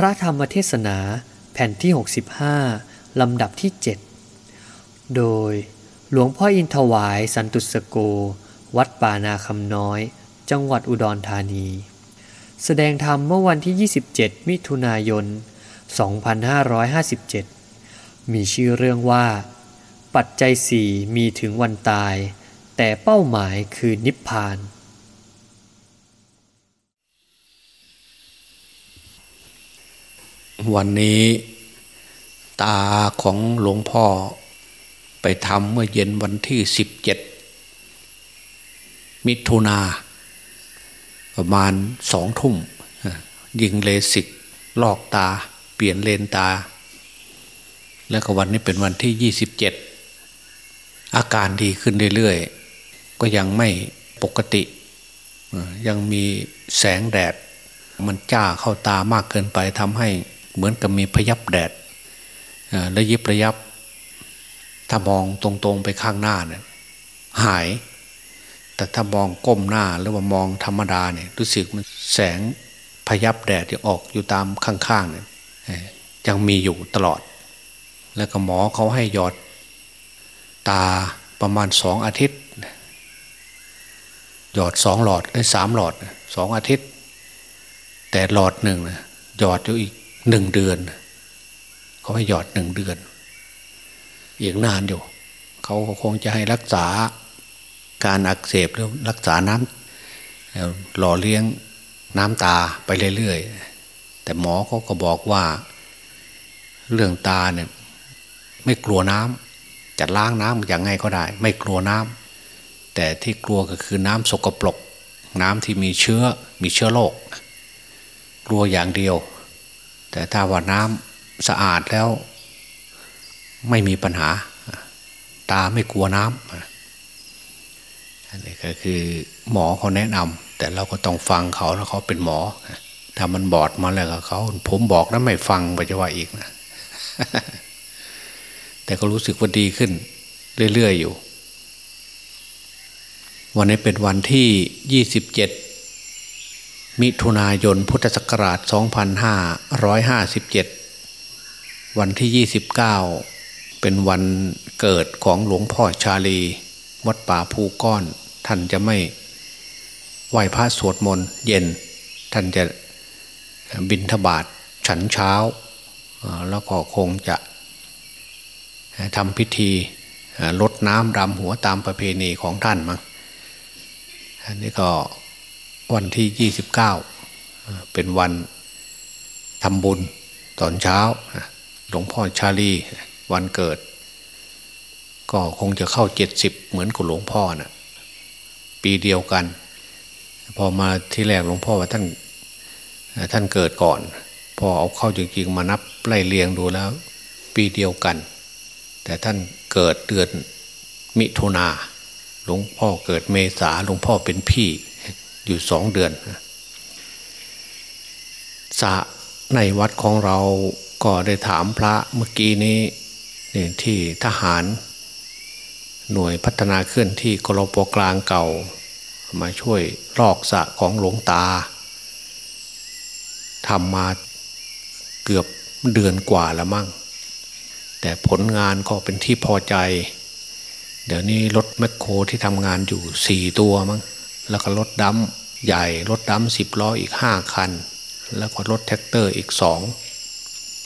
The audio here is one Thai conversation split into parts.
พระธรรมเทศนาแผ่นที่ 65 ลำดับที่ 7 โดยหลวงพ่ออินทวายสันตุสโก วัดป่านาคำน้อย จังหวัดอุดรธานี แสดงธรรมเมื่อวันที่ 27 มิถุนายน 2557 มีชื่อเรื่องว่า ปัจจัยสี่มีถึงวันตาย แต่เป้าหมายคือนิพพาน วันนี้ตาของหลวงพ่อไปทำเมื่อเย็นวันที่สิบเจ็ดมิถุนาประมาณสองทุ่ม ยิงเลสิกลอกตา เปลี่ยนเลนตา แล้วก็วันนี้เป็นวันที่ยี่สิบเจ็ดอาการดีขึ้นเรื่อยๆ ก็ยังไม่ปกติ ยังมีแสงแดด มันจ้าเข้าตามากเกินไปทำให้ เหมือนกับมีพยับแดดแล้วยิบระยับ ถ้ามองตรงๆไปข้างหน้าเนี่ยหาย แต่ถ้ามองก้มหน้าหรือว่ามองธรรมดาเนี่ยรู้สึกมันแสงพยับแดดที่ออกอยู่ตามข้างๆเนี่ยยังมีอยู่ตลอด แล้วก็หมอเขาให้หยอดตาประมาณสองอาทิตย์ หยอดสองหลอดได้สามหลอดสองอาทิตย์ แต่หลอดหนึ่งนะหยอดอยู่อีก หนึ่งเดือนเขาให้หยอดหนึ่งเดือนอีกนานอยู่เขาคงจะให้รักษาการอักเสบหรือรักษาน้ำหล่อเลี้ยงน้ำตาไปเรื่อยๆแต่หมอเขาก็บอกว่า เรื่องตาเนี่ยไม่กลัวน้ำจะล้างน้ำอย่างไงก็ได้ ไม่กลัวน้ำแต่ที่กลัวก็คือน้ำสกปรกน้ำที่มีเชื้อมีเชื้อโรคกลัวอย่างเดียว แต่ถ้าว่าน้ำสะอาดแล้ว ไม่มีปัญหา ตาไม่กลัวน้ำอันนี้ก็คือหมอเขาแนะนำแต่เราก็ต้องฟังเขาแล้วเขาเป็นหมอถ้ามันบอดมาแล้วเขาผมบอกแล้วไม่ฟังไปจะว่าอีกนะแต่ก็รู้สึกว่าดีขึ้น เรื่อยๆอยู่ วันนี้เป็นวันที่ยี่สิบเจ็ด มิถุนายนพุทธศักราช 2557 วันที่ 29 เป็นวันเกิดของหลวงพ่อชาลี วัดป่าภูก้อน ท่านจะไม่ไหว้พระสวดมนต์เย็น ท่านจะบินทบาทฉันเช้า แล้วก็คงจะทำพิธีลดน้ำดำหัวตามประเพณีของท่านมั้งอันนี้ก็ วันที่ยี่สิบเก้าเป็นวันทำบุญตอนเช้าหลวงพ่อชาลีวันเกิด ก็คงจะเข้าเจ็ดสิบเหมือนกับหลวงพ่อนะ่ะปีเดียวกัน พอมาที่แรกหลวงพ่อว่าท่านท่านเกิดก่อน พอเอาเข้าจริงๆมานับไล่เรียงดูแล้ว ปีเดียวกัน แต่ท่านเกิดเดือนมิถุนาหลวงพ่อเกิดเมษาหลวงพ่อเป็นพี่ อยู่สองเดือนสะในวัดของเราก็ได้ถามพระเมื่อกี้นี้นี่ที่ทหาร หน่วยพัฒนาเคลื่อนที่กรปกลางเก่า มาช่วยลอกสะของหลวงตาทำมาเกือบเดือนกว่าแล้วมั่ง แต่ผลงานก็เป็นที่พอใจ เดี๋ยวนี้รถแมคโครที่ทำงานอยู่สี่ตัวมั้ง แล้วก็รถดำใหญ่รถดำสิบล้ออีกห้าคัน แล้วก็รถแทรกเตอร์อีกสอง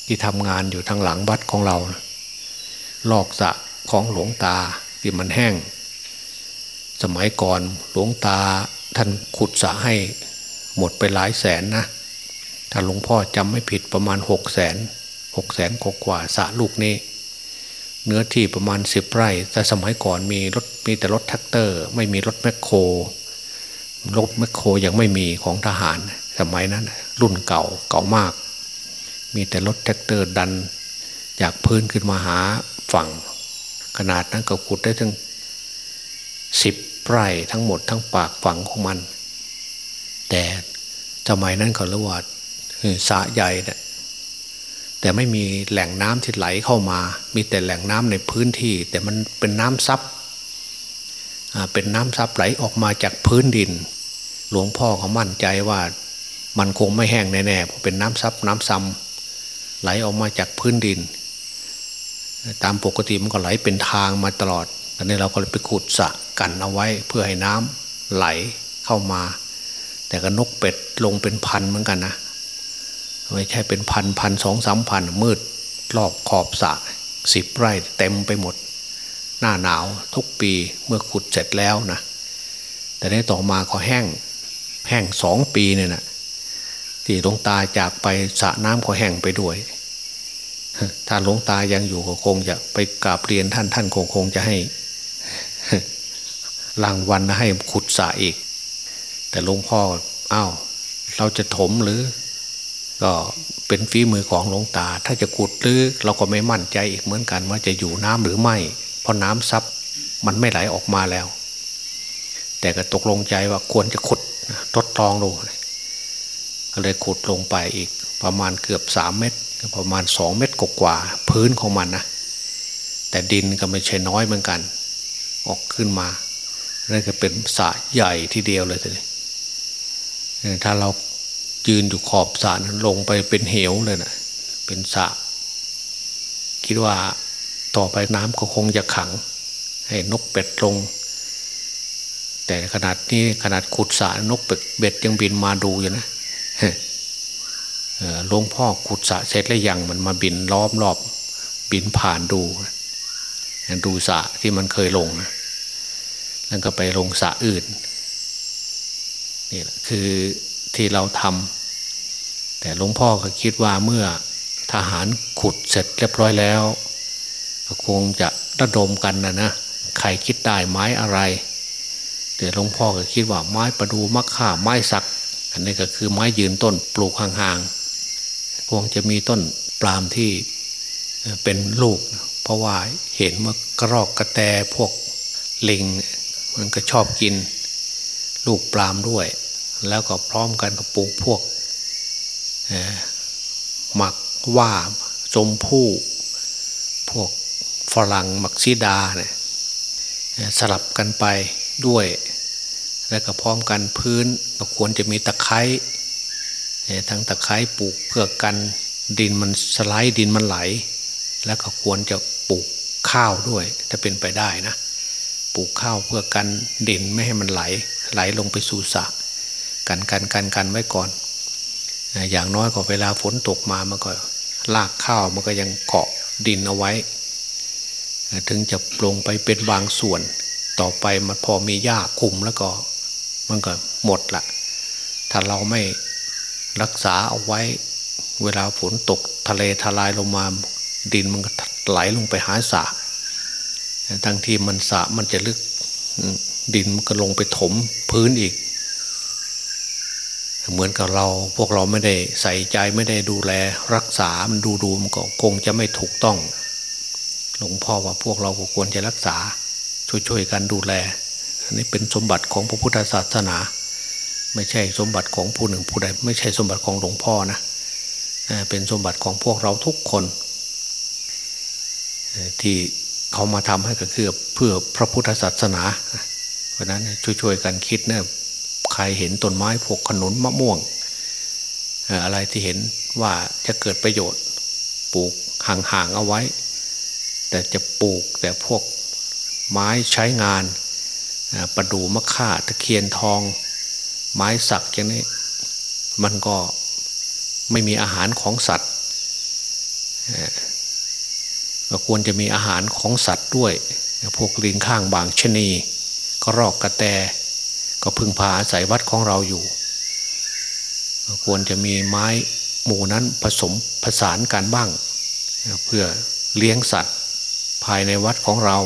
ที่ทำงานอยู่ทางหลังวัดของเรา ลอกสระของหลวงตาที่มันแห้ง สมัยก่อนหลวงตาท่านขุดสระให้หมดไปหลายแสนนะถ้าหลวงพ่อจำไม่ผิดประมาณหกแสนหกแสนกว่าสระลูกนี้ เนื้อที่ประมาณสิบไร่ แต่สมัยก่อนมีรถมีแต่รถแทรกเตอร์ ไม่มีรถแมคโคร รถแมคโครยังไม่มีของทหารสมัยนั้น รุ่นเก่าเก่ามาก มีแต่รถแทรกเตอร์ดัน จากพื้นขึ้นมาหาฝั่ง ขนาดนั้นก็ขุดได้ถึงสิบไร่ทั้งหมดทั้งปากฝั่งของมัน แต่สมัยนั้นเขาเรียกว่าสระใหญ่เนี่ยแต่ไม่มีแหล่งน้ำที่ไหลเข้ามา มีแต่แหล่งน้ำในพื้นที่ แต่มันเป็นน้ำซับเป็นน้ำซับไหลออกมาจากพื้นดิน หลวงพ่อเขามั่นใจว่ามันคงไม่แห้งแน่ๆ เพราะเป็นน้ำซับน้ำซ้ำไหลออกมาจากพื้นดิน ตามปกติมันก็ไหลเป็นทางมาตลอดตอนนี้เราก็เลยไปขุดสระกันเอาไว้เพื่อให้น้ำไหลเข้ามา แต่ก็นกเป็ดลงเป็นพันเหมือนกันนะไม่ใช่เป็นพันพันสองสามพันมืดรอบขอบสระสิบไร่เต็มไปหมด หน้าหนาวทุกปีเมื่อขุดเสร็จแล้วนะแต่ในต่อมาก็แห้ง แห้งสองปีเนี่ยนะที่หลวงตาจากไปสระน้ำก็แห้งไปด้วยถ้าหลวงตายังอยู่ก็คงจะไปกราบเรียนท่านท่านคงคงจะให้รางวัลให้ขุดสระอีก แต่หลวงพ่ออ้าวเราจะถมหรือ ก็เป็นฝีมือของหลวงตา ถ้าจะขุดหรือเราก็ไม่มั่นใจอีกเหมือนกันว่าจะอยู่น้ำหรือไม่ เพราะน้ำซับมันไม่ไหลออกมาแล้ว แต่ก็ตกลงใจว่าควรจะขุด ทดลองดูก็เลยขุดลงไปอีกประมาณเกือบสามเมตร ประมาณสองเมตรกว่าพื้นของมันนะแต่ดินก็ไม่ใช่น้อยเหมือนกัน ออกขึ้นมานั่นก็เป็นสระใหญ่ทีเดียวเลยทีนี้ถ้าเรายืนอยู่ขอบสระนั้นลงไปเป็นเหวเลยนะเป็นสระคิดว่าต่อไปน้ำก็คงจะขัง ให้นกเป็ดลง แต่ขนาดนี้ขนาดขุดสระนกเป็ดเบ็ดยังบินมาดูอยู่นะหลวงพ่อขุดสระเสร็จแล้วยังมันมาบินล้อมรอบ บินผ่านดูดูสระที่มันเคยลงนะแล้วก็ไปลงสระอื่นนี่แหละคือที่เราทำแต่หลวงพ่อก็คิดว่าเมื่อทหารขุดเสร็จเรียบร้อยแล้วก็คงจะระดมกันนะนะใครคิดได้ไม้อะไร แต่หลวงพ่อก็คิดว่าไม้ประดูมะข่าไม้สัก อันนี้ก็คือไม้ยืนต้นปลูกห่างๆคงจะมีต้นปลามที่เป็นลูก เพราะว่าเห็นว่ากระรอกกระแตพวกลิงมันก็ชอบกิน ลูกปลามด้วย แล้วก็พร้อมกันกับปลูกพวกหมักว่าจมพู่พวกฝรั่งหมักซีดาเนี่ยสลับกันไป ด้วย แล้วก็พร้อมกันพื้นก็ควรจะมีตะไคร้ทั้งตะไคร้ปลูกเพื่อกันดินมันสไลด์ดินมันไหล แล้วก็ควรจะปลูกข้าวด้วย ถ้าเป็นไปได้นะปลูกข้าวเพื่อกันดินไม่ให้มันไหล ไหลลงไปสู่สระกันกันกันกันไว้ก่อน อย่างน้อยก็เวลาฝนตกมามันก็ลากข้าวมันก็ยังเกาะดินเอาไว้ ถึงจะลงไปเป็นบางส่วน ต่อไปมันพอมีหญ้าคุมแล้วก็ มันก็หมดละถ้าเราไม่รักษาเอาไว้ เวลาฝนตกทะเลทลายลงมา ดินมันก็ไหลลงไปหาสระทั้งที่มันสระมันจะลึกดินมันก็ลงไปถมพื้นอีก เหมือนกับเราพวกเราไม่ได้ใส่ใจไม่ได้ดูแล รักษามันดูดูมันก็คงจะไม่ถูกต้อง หลวงพ่อว่าพวกเราก็ควรจะรักษา ช่วยๆกันดูแลอันนี้เป็นสมบัติของพระพุทธศาสนา ไม่ใช่สมบัติของผู้หนึ่งผู้ใด ไม่ใช่สมบัติของหลวงพ่อนะเป็นสมบัติของพวกเราทุกคน ที่เขามาทำให้ก็คือเพื่อพระพุทธศาสนา เพราะนั้นช่วยๆกันคิดเนะใครเห็นต้นไม้พวกขนุนมะม่วง อะไรที่เห็นว่าจะเกิดประโยชน์ปลูกห่างๆเอาไว้ แต่จะปลูกแต่พวก ไม้ใช้งานประดูมะข่าตะเคียนทอง ไม้สักอย่างนี้ มันก็ไม่มีอาหารของสัตว์ก็ควรจะมีอาหารของสัตว์ด้วย พวกลิงข้างบางชนีก็รอกกระแต ก็พึ่งพาอาศัยวัดของเราอยู่ ควรจะมีไม้หมู่นั้นผสมผสานกันบ้าง เพื่อเลี้ยงสัตว์ภายในวัดของเรา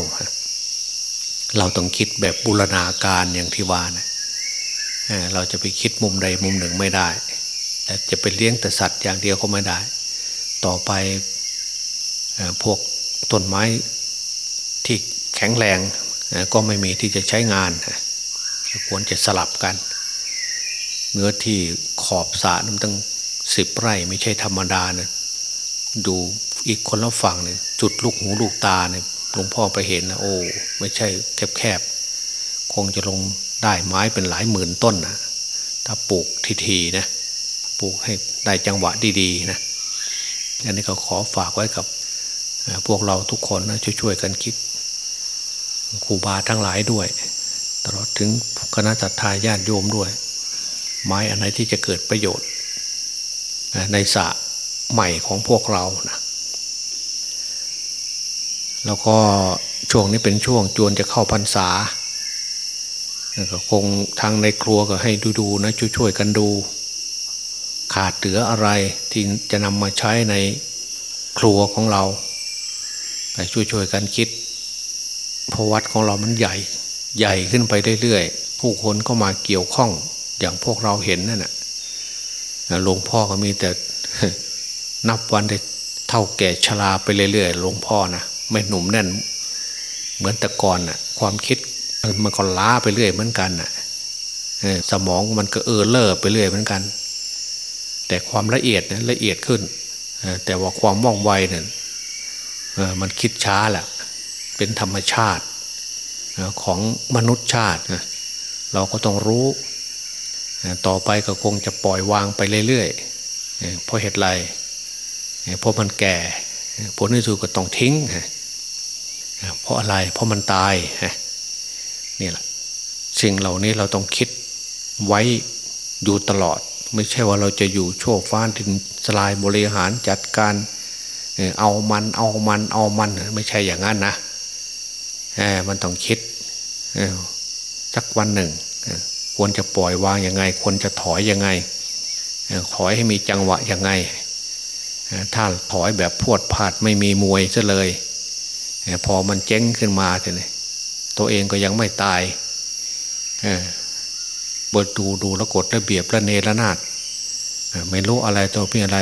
เราต้องคิดแบบบูรณาการอย่างที่ว่านะเราจะไปคิดมุมใดมุมหนึ่งไม่ได้แต่จะไปเลี้ยงแต่สัตว์อย่างเดียวก็ไม่ได้ ต่อไปพวกต้นไม้ที่แข็งแรงก็ไม่มีที่จะใช้งานควรจะสลับกัน เนื้อที่ขอบสระมันตั้งสิบไร่ไม่ใช่ธรรมดานะดูอีกคนละฝั่งเนี่ยจุดลูกหูลูกตาเนี่ย หลวงพ่อไปเห็นนะโอ้ไม่ใช่แคบๆคงจะลงได้ไม้เป็นหลายหมื่นต้นนะถ้าปลูกทีๆนะปลูกให้ได้จังหวะดีๆนะอันนี้ก็ขอฝากไว้กับ พวกเราทุกคนนะช่วยๆกันคิดครูบาทั้งหลายด้วย ตลอดถึงคณะจัตตาญาติโยมด้วย ไม้อะไรที่จะเกิดประโยชน์ในสระใหม่ของพวกเรานะ แล้วก็ช่วงนี้เป็นช่วงจวนจะเข้าพรรษาก็คงทางในครัวก็ให้ดูๆนะช่วยๆกันดู ขาดเหลืออะไรที่จะนำมาใช้ในครัวของเราไปช่วยๆกันคิดเพราะวัดของเรามันใหญ่ใหญ่ขึ้นไปเรื่อยๆผู้คนก็มาเกี่ยวข้องอย่างพวกเราเห็นนั่นแหละหลวงพ่อก็มีแต่นับวันได้เท่าแก่ชราไปเรื่อยๆหลวงพ่อนะ ไม่หนุ่มแน่น เหมือนแต่ก่อนน่ะ ความคิดมันก็ล้าไปเรื่อยเหมือนกันน่ะสมองมันก็เออเล่อไปเรื่อยเหมือนกัน แต่ความละเอียดนะละเอียดขึ้นแต่ว่าความว่องไวเนี่ยมันคิดช้าแหละเป็นธรรมชาติของมนุษย์ชาติ เราก็ต้องรู้ ต่อไปก็คงจะปล่อยวางไปเรื่อยๆเพราะเหตุไรเพราะมันแก่ผลที่สุดก็ต้องทิ้ง เพราะอะไร เพราะมันตายนี่แหละสิ่งเหล่านี้เราต้องคิดไว้อยู่ตลอด ไม่ใช่ว่าเราจะอยู่โชคฟ้านทินสลายบริหารจัดการเอามันเอามันเอามันไม่ใช่อย่างนั้นนะมันต้องคิดสักวันหนึ่ง ควรจะปล่อยวางยังไง ควรจะถอยยังไงถอยให้มีจังหวะยังไงถ้าถอยแบบพวดพาดไม่มีมวยซะเลย พอมันเจ๊งขึ้นมาเนี่ยตัวเองก็ยังไม่ตายเบทดูดูแล้วกดระเบียบระเนระนาดไม่รู้อะไรตัวพี่อะไร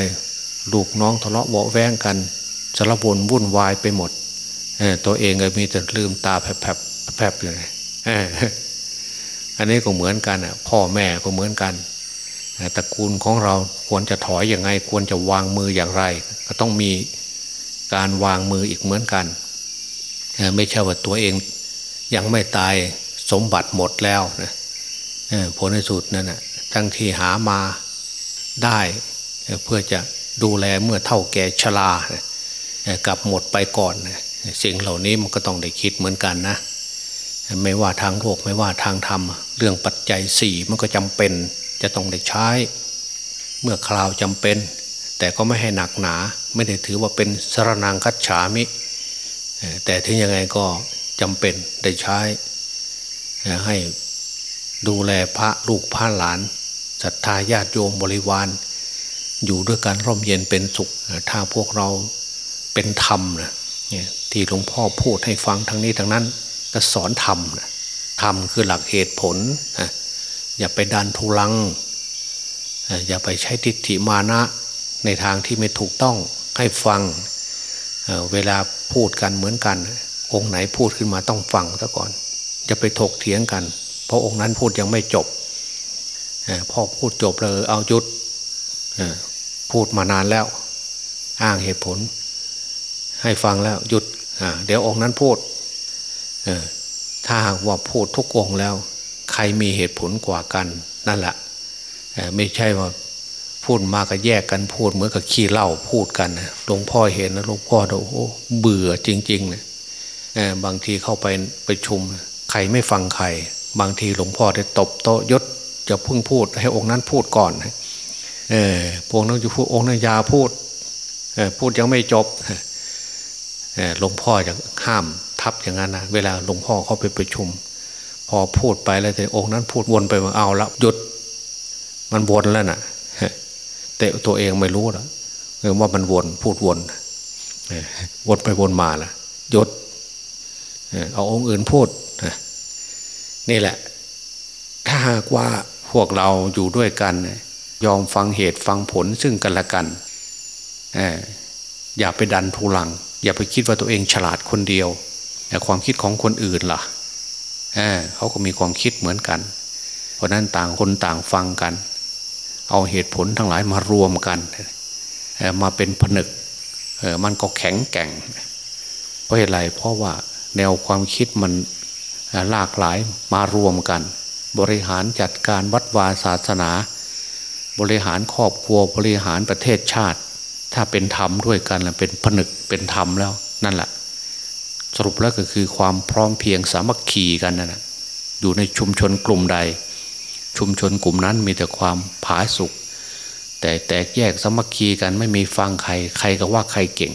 ลูกน้องทะเลาะเบาแวงกันสารบนวุ่นวายไปหมดตัวเองก็มีแต่ลืมตาแผลบแผลบอยู่เลยอันนี้ก็เหมือนกันอะ พ่อแม่ก็เหมือนกันตระกูลของเราควรจะถอยอย่างไง ควรจะวางมืออย่างไร ก็ต้องมีการวางมืออีกเหมือนกัน ไม่ใช่ว่าตัวเองยังไม่ตายสมบัติหมดแล้วนะผลในสุดนั่นนะทั้งที่หามาได้เพื่อจะดูแลเมื่อเท่าแก่ชรากับหมดไปก่อนนะสิ่งเหล่านี้มันก็ต้องได้คิดเหมือนกันนะ ไม่ว่าทางโลกไม่ว่าทางธรรม เรื่องปัจจัยสี่มันก็จำเป็นจะต้องได้ใช้ เมื่อคราวจำเป็น แต่ก็ไม่ให้หนักหนา ไม่ได้ถือว่าเป็นสรนางคัจฉามิ แต่ถึงยังไงก็จำเป็นได้ใช้ให้ดูแลพระลูกพระหลานศรัทธาญาติโยมบริวาร อยู่ด้วยกันร่มเย็นเป็นสุข ถ้าพวกเราเป็นธรรมนะที่หลวงพ่อพูดให้ฟังทั้งนี้ทั้งนั้นก็สอนธรรมนะธรรมคือหลักเหตุผล อย่าไปดันทุลัง อย่าไปใช้ทิฏฐิมานะในทางที่ไม่ถูกต้องให้ฟัง เวลาพูดกันเหมือนกัน องค์ไหนพูดขึ้นมาต้องฟังซะก่อน จะไปถกเถียงกัน เพราะองค์นั้นพูดยังไม่จบพอพูดจบเลยเอายุดพูดมานานแล้ว อ้างเหตุผล ให้ฟังแล้วหยุดเดี๋ยวองค์นั้นพูดถ้าหากว่าพูดทุกองแล้ว ใครมีเหตุผลกว่ากันนั่นแหละไม่ใช่ว่า พูดมาก็แยกกันพูดเหมือนกับขี้เล้าพูดกันหลวงพ่อเห็นนะหลวงพ่อโอ้โเบื่อจริงๆนะบางทีเข้าไปไปชุม ใครไม่ฟังใคร บางทีหลวงพ่อได้ตบโต๊ะยศจะพึ่งพูดให้องค์นั้นพูดก่อนเออพวกนั้นจะพูดองค์นั้นยาพูดพูดยังไม่จบหลวงพ่อจะห้ามทับอย่างนั้นนะเวลาหลวงพ่อเข้าไปประชุม พอพูดไปแล้วแต่องค์นั้นพูดวนไปมาเอาล้วหยุด มันวนแล้วนะ่ะ แต่ตัวเองไม่รู้แล้วว่ามันวนพูดวนวนไปวนมาละยุดเอาองค์อื่นพูดนี่แหละ ถ้าหากว่าพวกเราอยู่ด้วยกัน ยอมฟังเหตุฟังผลซึ่งกันและกันอย่าไปดันทุลัง อย่าไปคิดว่าตัวเองฉลาดคนเดียวแต่ความคิดของคนอื่นล่ะเเขาก็มีความคิดเหมือนกัน เพราะนั้นต่างคนต่างฟังกัน เอาเหตุผลทั้งหลายมารวมกัน มาเป็นผนึกมันก็แข็งแกร่ง เพราะเหตุไรเพราะว่าแนวความคิดมันหลากหลายมารวมกัน บริหารจัดการวัดวาศาสนา บริหารครอบครัวบริหารประเทศชาติ ถ้าเป็นธรรมด้วยกันเป็นผนึกเป็นธรรมแล้วนั่นแหละสรุปแล้วก็คือความพร้อมเพียงสามัคคีกันนั่นแหะอยู่ในชุมชนกลุ่มใด ชุมชนกลุ่มนั้นมีแต่ความผาสุกแต่แตกแยกสมัคคีกันไม่มีฟังใคร ใครก็ว่าใครเก่ง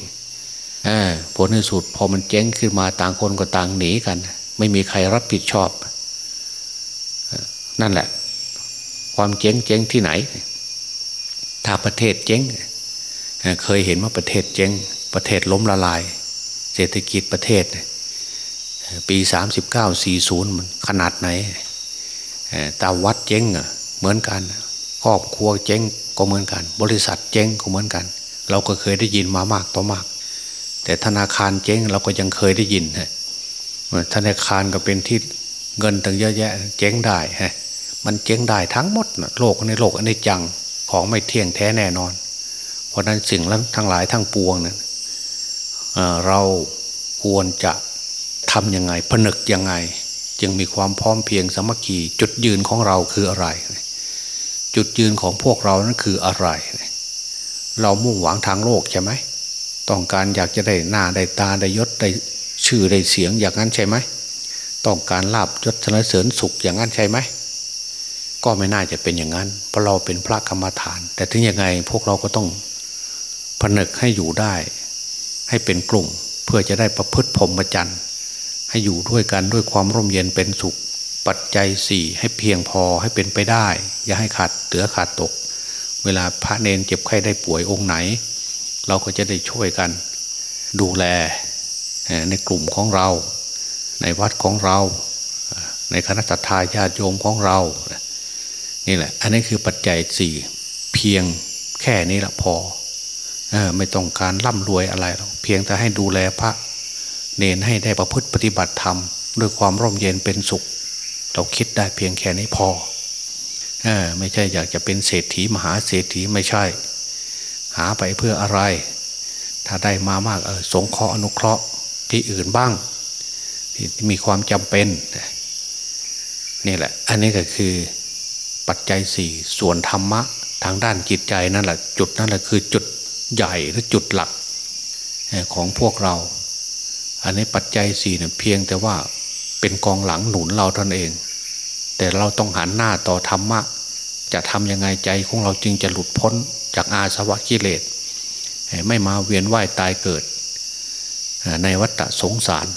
ผลในสุดพอมันเจ๊งขึ้นมาต่างคนก็ต่างหนีกัน ไม่มีใครรับผิดชอบ นั่นแหละ ความเจ๊งเจ๊งที่ไหน ถ้าประเทศเจ๊งเคยเห็นว่าประเทศเจ๊งประเทศล้มละลาย เศรษฐกิจประเทศ ปีสามสิบเก้าสี่ศูนย์มันขนาดไหน ตาวัดเจ๊งเหมือนกัน ครอบครัวเจ๊งก็เหมือนกัน บริษัทเจ๊งก็เหมือนกัน เราก็เคยได้ยินมามากต่อมาก แต่ธนาคารเจ๊งเราก็ยังเคยได้ยินฮะธนาคารก็เป็นที่เงินตั้งเยอะแยะ เจ๊งได้ฮะมันเจ๊งได้ทั้งหมดนะโลกในโลกอันนี้จังของไม่เที่ยงแท้แน่นอน เพราะนั้นสิ่งทั้งหลายทั้งปวงนะ่ะเราควรจะทำยังไงผนึกยังไง จึงมีความพร้อมเพียงสมัคคีจุดยืนของเราคืออะไร จุดยืนของพวกเรานั้นคืออะไร เรามุ่งหวังทางโลกใช่ไหมต้องการอยากจะได้หน้าได้ตาได้ยศได้ชื่อได้เสียงอย่างนั้นใช่ไหมต้องการลาบยศสนเสริญสุขอย่างนั้นใช่ไหมก็ไม่น่าจะเป็นอย่างนั้น เพราะเราเป็นพระกรรมฐาน แต่ถึงยังไงพวกเราก็ต้องผนึกให้อยู่ได้ ให้เป็นกลุ่มเพื่อจะได้ประพฤติพรหมจรรย์ ให้อยู่ด้วยกันด้วยความร่มเย็นเป็นสุข ปัจจัยสี่ให้เพียงพอให้เป็นไปได้ อย่าให้ขาดเตือขาดตก เวลาพระเนนเจ็บไข้ได้ป่วยองค์ไหน เราก็จะได้ช่วยกัน ดูแลในกลุ่มของเรา ในวัดของเรา ในคณะทาญาติโยมของเรา นี่แหละ อันนี้คือปัจจัยสี่เพียงแค่นี้ละพอไม่ต้องการร่ำรวยอะไรหรอกเพียงแต่ให้ดูแลพระ เนนให้ได้ประพฤติปฏิบัติธรรมด้วยความร่มเย็นเป็นสุข เราคิดได้เพียงแค่นี้พอไม่ใช่อยากจะเป็นเศรษฐีมหาเศรษฐีไม่ใช่ หาไปเพื่ออะไร ถ้าได้มามากเออสงเคราะห์อนุเคราะห์ที่อื่นบ้าง ที่มีความจำเป็นนี่แหละ อันนี้ก็คือปัจจัยสี่ส่วนธรรมะ ทางด้านจิตใจนั่นแหละจุดนั่นแหละคือจุดใหญ่หรือจุดหลักของพวกเรา อันนี้ปัจจัยสี่เนี่ยเพียงแต่ว่าเป็นกองหลังหนุนเราท่านเอง แต่เราต้องหันหน้าต่อธรรมะ จะทำยังไงใจของเราจึงจะหลุดพ้นจากอาสวะกิเลส ไม่มาเวียนว่ายตายเกิด ในวัฏสงสาร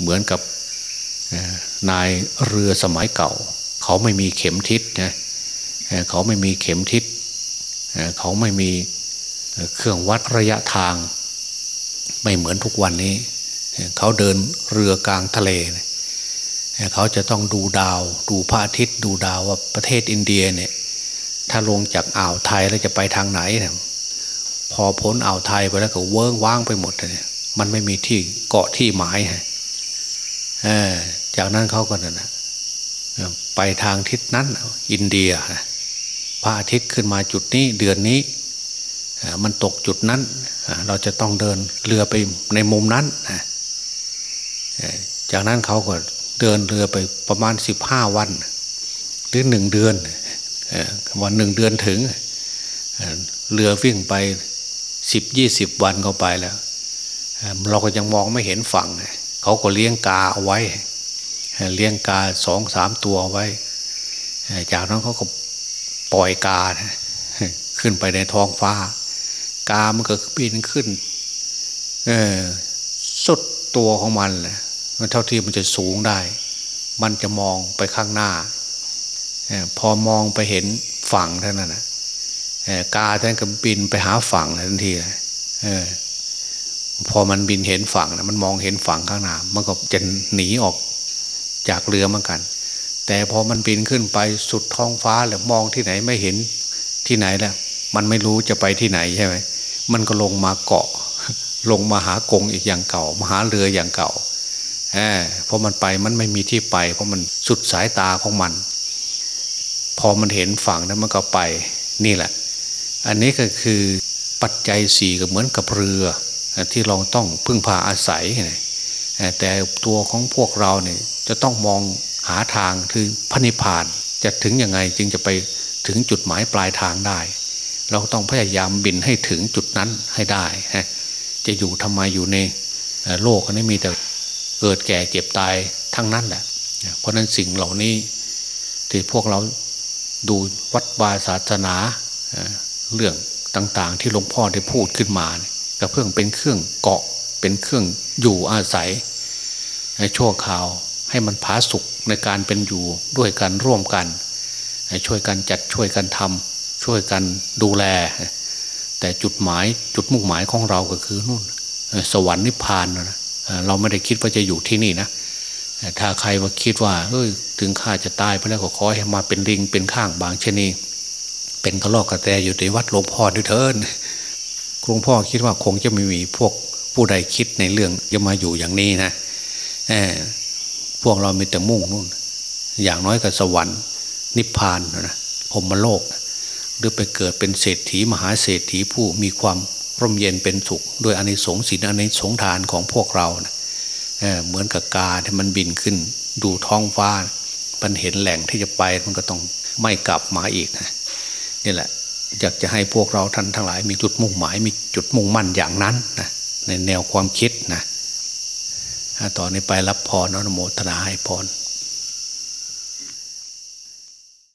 เหมือนกับนายเรือสมัยเก่า เขาไม่มีเข็มทิศนะเขาไม่มีเข็มทิศ เขาไม่มีเครื่องวัดระยะทาง ไม่เหมือนทุกวันนี้ เขาเดินเรือกลางทะเล เขาจะต้องดูดาว ดูพระอาทิตย์ดูดาวว่าประเทศอินเดียเนี่ย ถ้าลงจากอ่าวไทยแล้วจะไปทางไหนเนี่ยพอพ้นอ่าวไทยไปแล้วก็เวิ้งว่างไปหมดเลยมันไม่มีที่เกาะที่หมายฮะจากนั้นเขาก็นั่นนะไปทางทิศนั้น อินเดียพระอาทิตย์ขึ้นมาจุดนี้เดือนนี้มันตกจุดนั้น เราจะต้องเดินเรือไปในมุมนั้น จากนั้นเขาก็เดินเรือไปประมาณสิบห้าวัน หรือหนึ่งเดือนวันหนึ่งเดือนถึง เรือวิ่งไปสิบยี่สิบวันเข้าไปแล้ว เราก็ยังมองไม่เห็นฝั่ง เขาก็เลี้ยงกาเอาไว้ เลี้ยงกาสองสามตัวไว้ จากนั้นเขาก็ปล่อยกา ขึ้นไปในท้องฟ้ากามันก็บินขึ้นสุด ตัวของมันแหละมันเท่าที่มันจะสูงได้ มันจะมองไปข้างหน้าพอมองไปเห็นฝั่งเท่านั้นนะกาท่านก็บินไปหาฝั่งทันทีเลยพอมันบินเห็นฝั่งนะมันมองเห็นฝั่งข้างหน้า มันก็จะหนีออกจากเรือเหมือนกัน แต่พอมันบินขึ้นไปสุดท้องฟ้าแล้วมองที่ไหนไม่เห็นที่ไหนแล้วมันไม่รู้จะไปที่ไหนใช่ไหมมันก็ลงมาเกาะ ลงมาหากงอีกอย่างเก่ามาหาเรืออย่างเก่าเพราะมันไปมันไม่มีที่ไป เพราะมันสุดสายตาของมัน พอมันเห็นฝั่งนั้นมันก็ไปนี่แหละ อันนี้ก็คือปัจจัยสี่ก็เหมือนกับเรือ ที่เราต้องพึ่งพาอาศัยแต่ตัวของพวกเราเนี่ยจะต้องมองหาทางคือพระนิพพานจะถึงยังไงจึงจะไปถึงจุดหมายปลายทางได้ เราต้องพยายามบินให้ถึงจุดนั้นให้ได้ฮะ จะอยู่ทำไมอยู่ในโลกนนี้มีแต่เกิดแก่เจ็บตายทั้งนั้นแหละ เพราะนั้นสิ่งเหล่านี้ที่พวกเราดูวัดวาศาสนาเรื่องต่างๆ ที่หลวงพ่อได้พูดขึ้นมาก็เพื่อเป็นเครื่องเกาะเป็นเครื่องอยู่อาศัยชั่วคราวให้มันผาสุกในการเป็นอยู่ด้วยกันร่วมกัน ช่วยกันจัดช่วยกันทำช่วยกันดูแล แต่จุดหมายจุดมุ่งหมายของเราก็คือนู่นสวรรค์นิพพานนะเราไม่ได้คิดว่าจะอยู่ที่นี่นะถ้าใครมาคิดว่าเฮ้ยถึงข้าจะตายไปแล้วก็ขอให้มาเป็นลิงเป็นข้างบางชนีเป็นกระลอกกระแตอยู่ในวัดหลวงพ่อด้วยเถินหลวงพ่อคิดว่าคงจะไม่มีพวกผู้ใดคิดในเรื่องจะมาอยู่อย่างนี้นะพวกเรามีแต่มุ่งนู่น อย่างน้อยก็สวรรค์นิพพานนะพรมโลก หรือไปเกิดเป็นเศรษฐีมหาเศรษฐีผู้มีความร่มเย็นเป็นสุขด้วยอนิสงส์ศีลอนิสงส์ทานของพวกเรานะเเหมือนกับกาที่มันบินขึ้น ดูท้องฟ้า มันเห็นแหล่งที่จะไปมันก็ต้องไม่กลับมาอีกนะนี่แหละอยากจะให้พวกเราท่านทั้งหลาย มีจุดมุ่งหมายมีจุดมุ่งมั่นอย่างนั้นนะในแนวความคิดนะต่อนนี้ไปรับพรนโมทนาให้พร